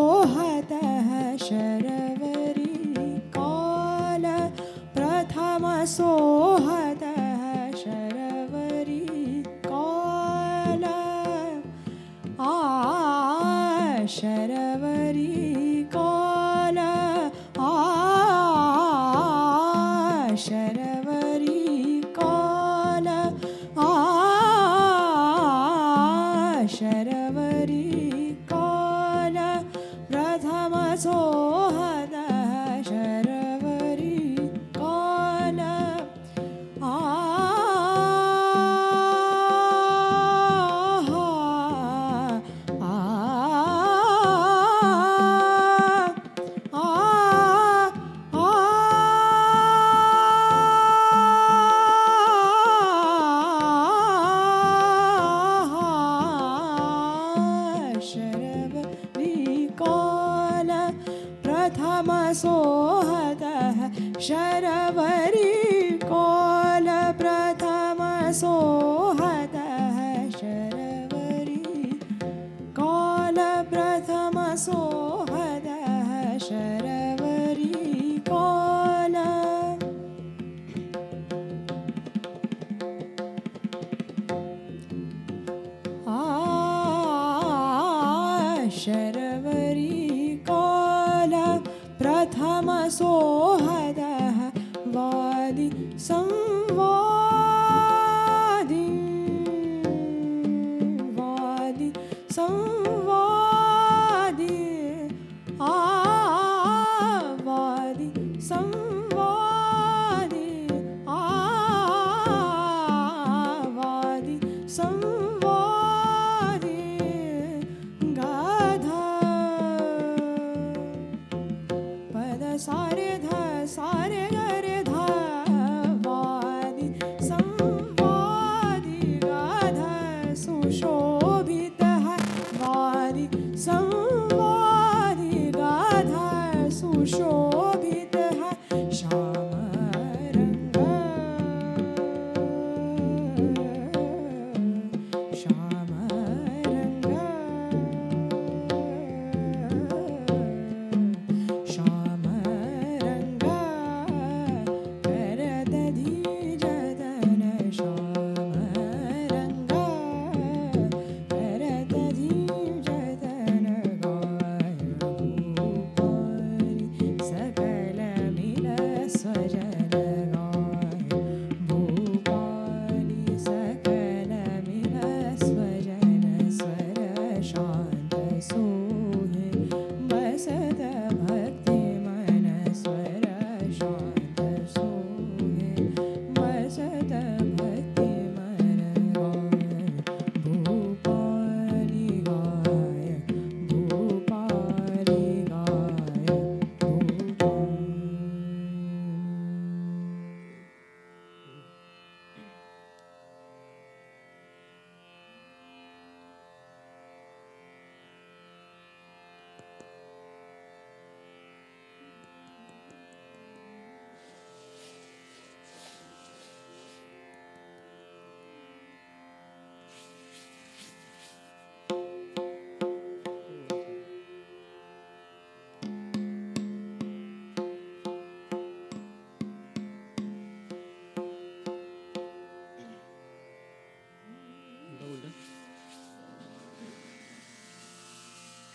सोहतः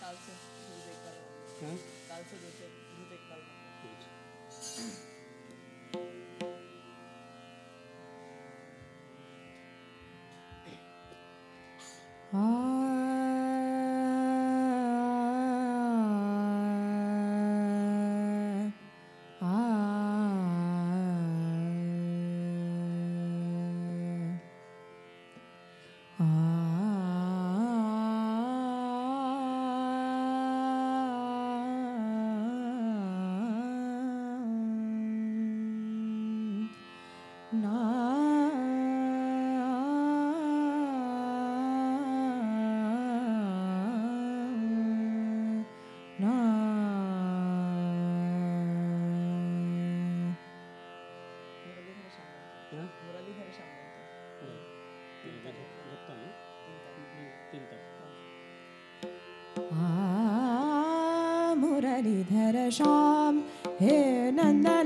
काल से दूर काल से दूर Hey, na na.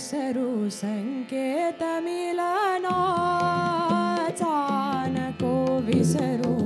विसरु सङ्केतमिलनाचा नको विसरु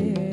ser.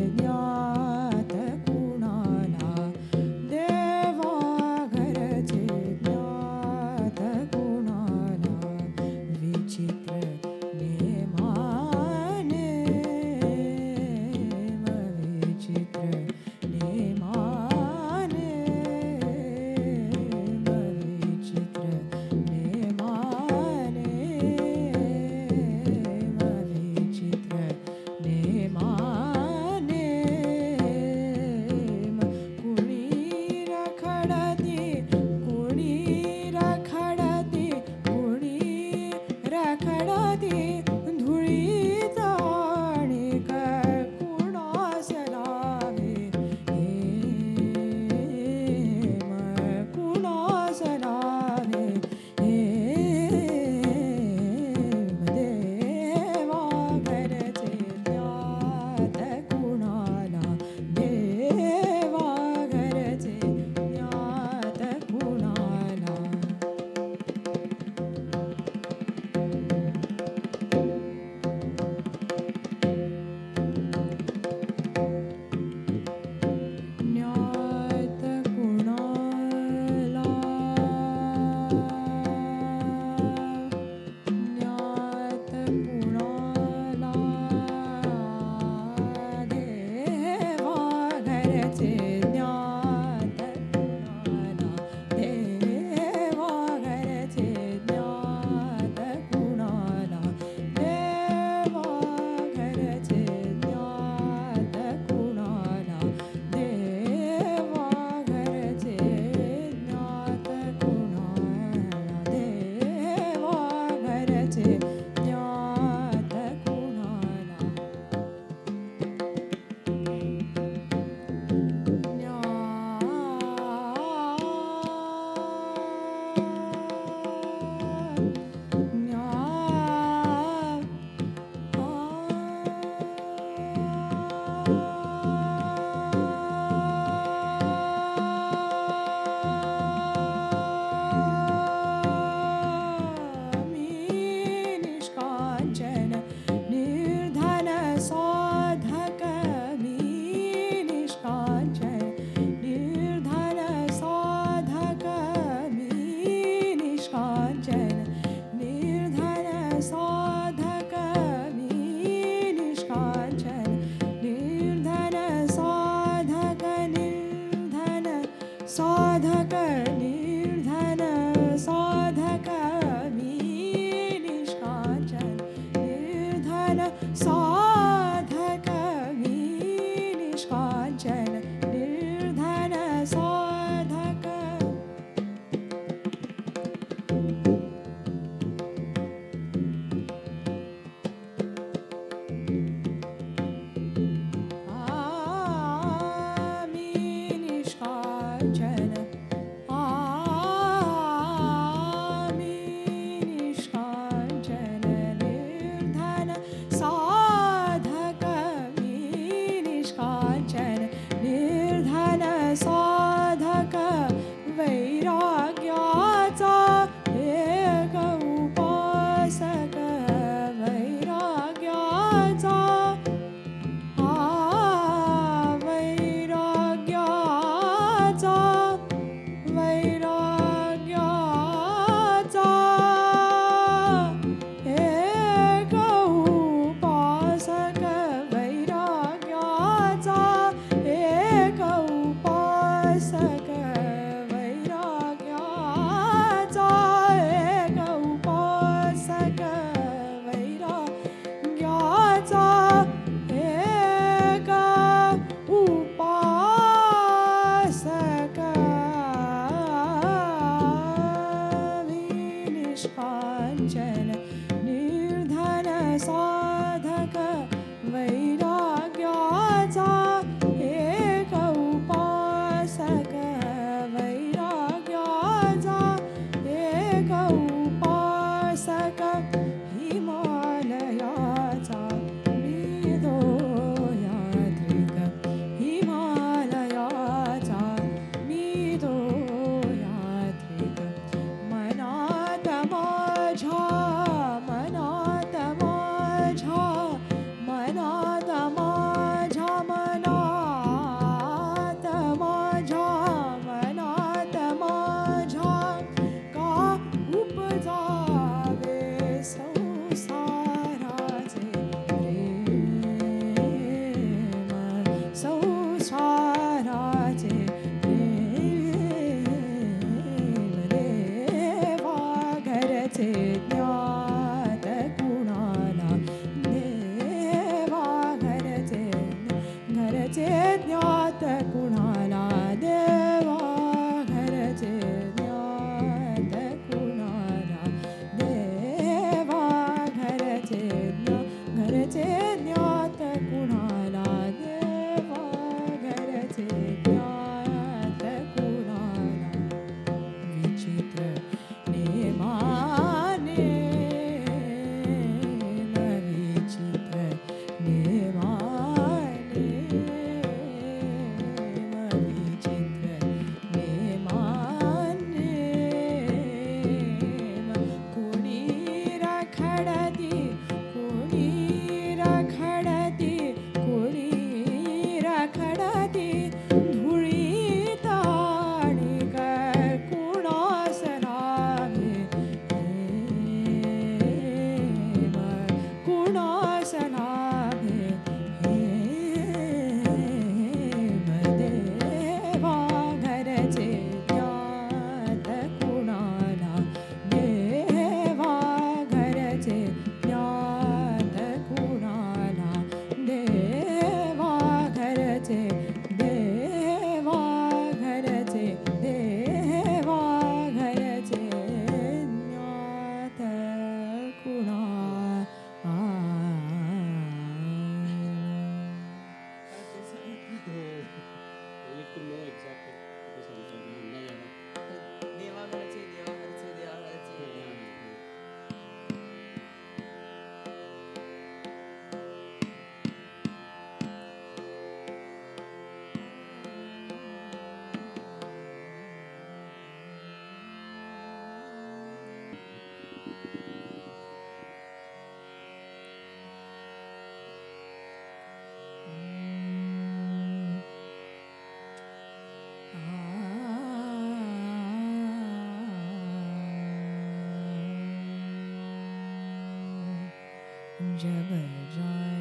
Azerbaijan.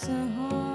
So.